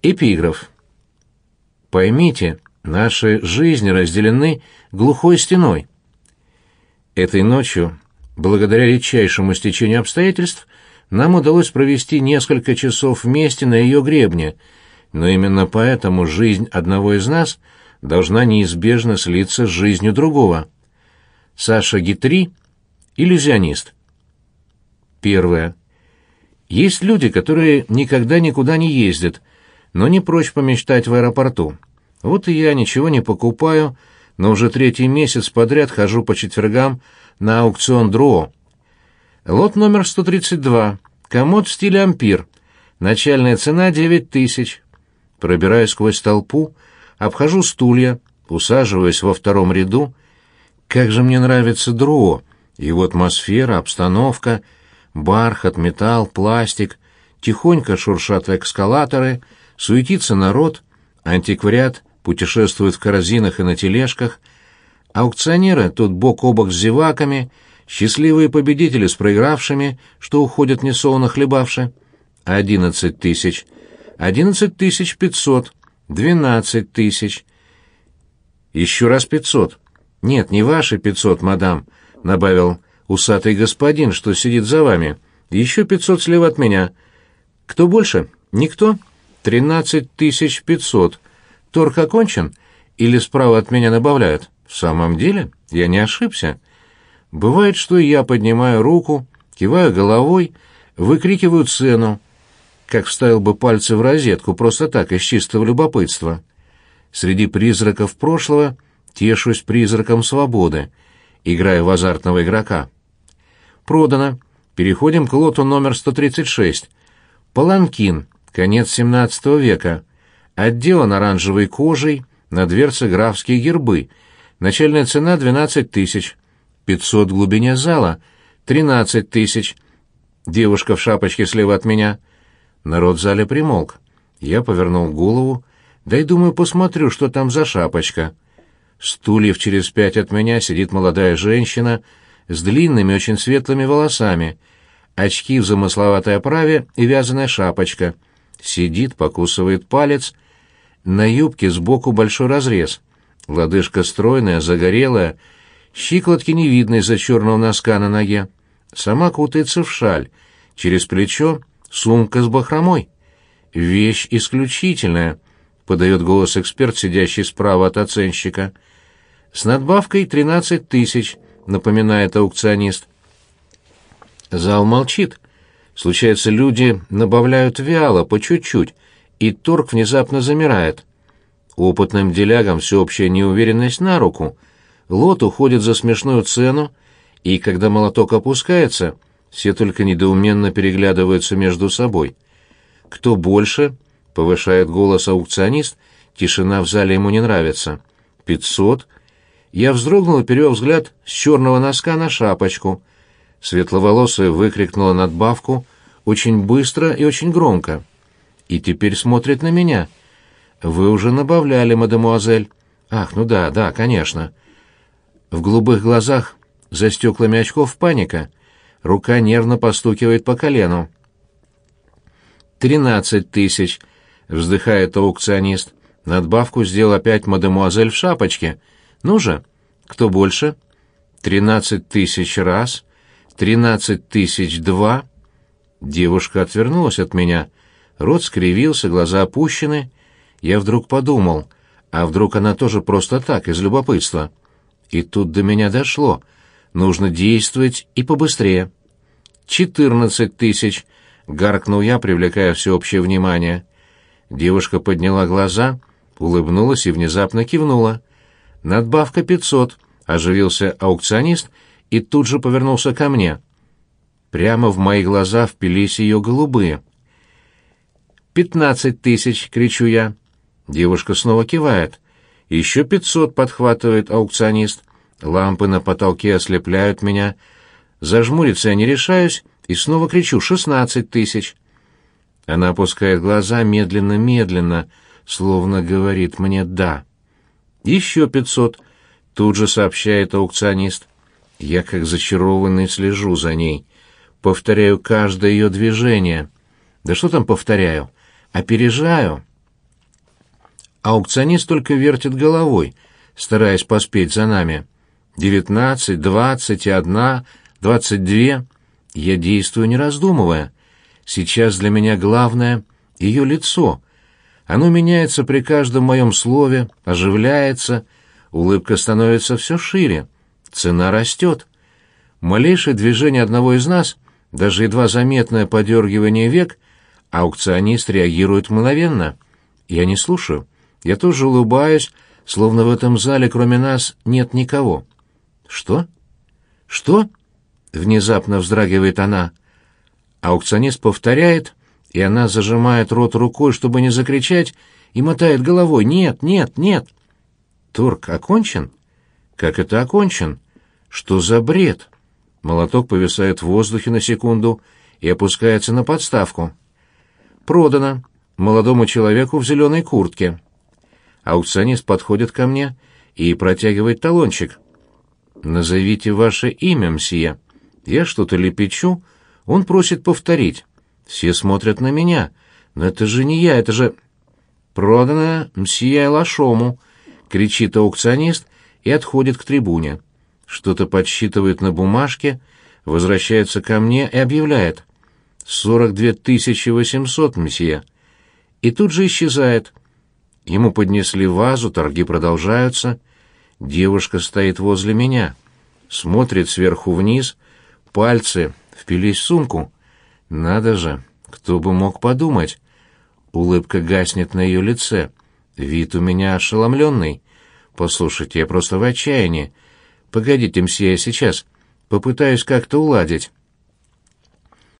Эпиграф. Поймите, наши жизни разделены глухой стеной. Этой ночью, благодаря редчайшему стечению обстоятельств, нам удалось провести несколько часов вместе на ее гребне, но именно поэтому жизнь одного из нас должна неизбежно слиться с жизнью другого. Саша Гитри — иллюзионист. Первое. Есть люди, которые никогда никуда не ездят, но не прочь помечтать в аэропорту. Вот и я ничего не покупаю, но уже третий месяц подряд хожу по четвергам на аукцион ДРО. Лот номер 132. Комод в стиле ампир. Начальная цена 9 тысяч. Пробираюсь сквозь толпу, обхожу стулья, усаживаюсь во втором ряду. Как же мне нравится ДРО, его атмосфера, обстановка, бархат, металл, пластик, тихонько шуршат эскалаторы, суетится народ, антиквариат путешествуют в корзинах и на тележках, аукционеры тут бок о бок с зеваками, счастливые победители с проигравшими, что уходят несолоно хлебавши. Одиннадцать тысяч, одиннадцать тысяч пятьсот, двенадцать тысяч. Еще раз пятьсот. Нет, не ваши пятьсот, мадам, — добавил усатый господин, что сидит за вами. Еще пятьсот слева от меня. Кто больше? Никто? Тринадцать тысяч пятьсот. Торг окончен? Или справа от меня добавляют? В самом деле? Я не ошибся. Бывает, что я поднимаю руку, киваю головой, выкрикиваю цену, как вставил бы пальцы в розетку, просто так, из чистого любопытства. Среди призраков прошлого тешусь призраком свободы, играя в азартного игрока. Продано. Переходим к лоту номер 136. Паланкин. Конец 17 века отделан оранжевой кожей, на дверце графские гербы. Начальная цена 12 тысяч. 500 в глубине зала, 13 тысяч. Девушка в шапочке слева от меня. Народ в зале примолк. Я повернул голову, да и думаю, посмотрю, что там за шапочка. Стульев через пять от меня сидит молодая женщина с длинными, очень светлыми волосами, очки в замысловатой оправе и вязаная шапочка. Сидит, покусывает палец — на юбке сбоку большой разрез. Лодыжка стройная, загорелая, щиколотки не видно из-за черного носка на ноге. Сама кутается в шаль, через плечо сумка с бахромой. «Вещь исключительная», — подает голос эксперт, сидящий справа от оценщика. «С надбавкой тринадцать тысяч», — напоминает аукционист. Зал молчит. Случается, люди набавляют вяло, по чуть-чуть, и торг внезапно замирает. Опытным делягам всеобщая неуверенность на руку. Лот уходит за смешную цену, и когда молоток опускается, все только недоуменно переглядываются между собой. «Кто больше?» — повышает голос аукционист, тишина в зале ему не нравится. «Пятьсот?» Я вздрогнул и перевел взгляд с черного носка на шапочку. Светловолосая выкрикнула надбавку очень быстро и очень громко и теперь смотрит на меня. Вы уже набавляли, мадемуазель. Ах, ну да, да, конечно. В голубых глазах за стеклами очков паника. Рука нервно постукивает по колену. «Тринадцать тысяч», — вздыхает аукционист. Надбавку сделал опять мадемуазель в шапочке. «Ну же, кто больше?» «Тринадцать тысяч раз, тринадцать тысяч два». Девушка отвернулась от меня, Рот скривился, глаза опущены. Я вдруг подумал, а вдруг она тоже просто так, из любопытства. И тут до меня дошло. Нужно действовать и побыстрее. «Четырнадцать тысяч!» — гаркнул я, привлекая всеобщее внимание. Девушка подняла глаза, улыбнулась и внезапно кивнула. «Надбавка пятьсот!» — оживился аукционист и тут же повернулся ко мне. Прямо в мои глаза впились ее голубые — «Пятнадцать тысяч!» — кричу я. Девушка снова кивает. «Еще пятьсот!» — подхватывает аукционист. Лампы на потолке ослепляют меня. Зажмуриться я не решаюсь и снова кричу «шестнадцать тысяч!» Она опускает глаза медленно-медленно, словно говорит мне «да». «Еще пятьсот!» — тут же сообщает аукционист. Я как зачарованный слежу за ней. Повторяю каждое ее движение. Да что там повторяю? Опережаю. Аукционист только вертит головой, стараясь поспеть за нами. Девятнадцать, двадцать и одна, двадцать две. Я действую не раздумывая. Сейчас для меня главное — ее лицо. Оно меняется при каждом моем слове, оживляется, улыбка становится все шире, цена растет. Малейшее движение одного из нас, даже едва заметное подергивание век, аукционист реагирует мгновенно. Я не слушаю. Я тоже улыбаюсь, словно в этом зале кроме нас нет никого. «Что? Что?» — внезапно вздрагивает она. Аукционист повторяет, и она зажимает рот рукой, чтобы не закричать, и мотает головой. «Нет, нет, нет!» «Торг окончен?» «Как это окончен? Что за бред?» Молоток повисает в воздухе на секунду и опускается на подставку. «Продано. Молодому человеку в зеленой куртке». Аукционист подходит ко мне и протягивает талончик. «Назовите ваше имя, мсье». Я что-то лепечу, он просит повторить. Все смотрят на меня. Но это же не я, это же... «Продано мсье Лашому», — кричит аукционист и отходит к трибуне. Что-то подсчитывает на бумажке, возвращается ко мне и объявляет. «Сорок две тысячи восемьсот, мсье». И тут же исчезает. Ему поднесли вазу, торги продолжаются. Девушка стоит возле меня, смотрит сверху вниз, пальцы впились в сумку. Надо же, кто бы мог подумать. Улыбка гаснет на ее лице. Вид у меня ошеломленный. Послушайте, я просто в отчаянии. Погодите, мсье, я сейчас попытаюсь как-то уладить.